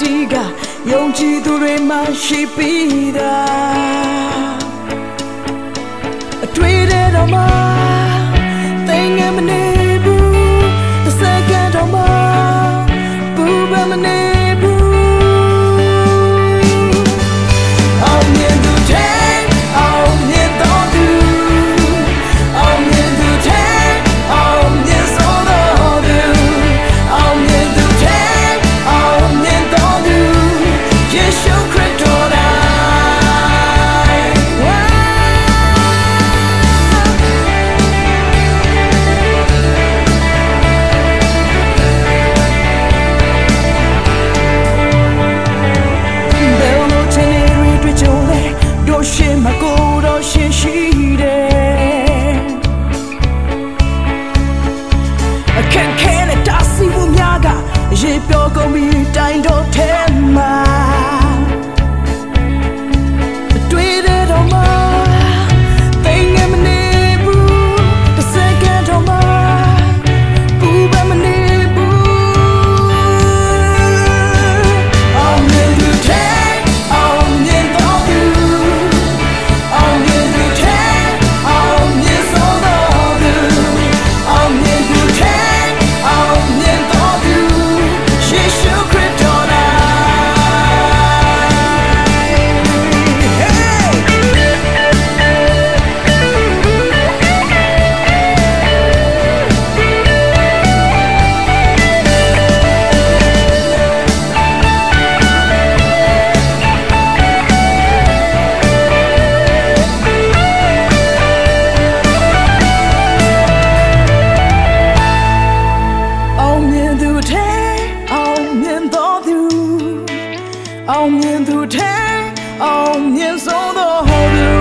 တီးကယုံကြည်သူတွေမှရှိပြီးသားအတွေ့တဲ့တော့မှသိငယ်မနေဘူးတစ်စက္ကန့်တော့မှဘူဘမနေ ရေပြောကုန်ပြီးတိုင်တော့ထဲမှာ အောင်မြင်သူထဲအောင်မြင်ဆုံးသောဟောသူ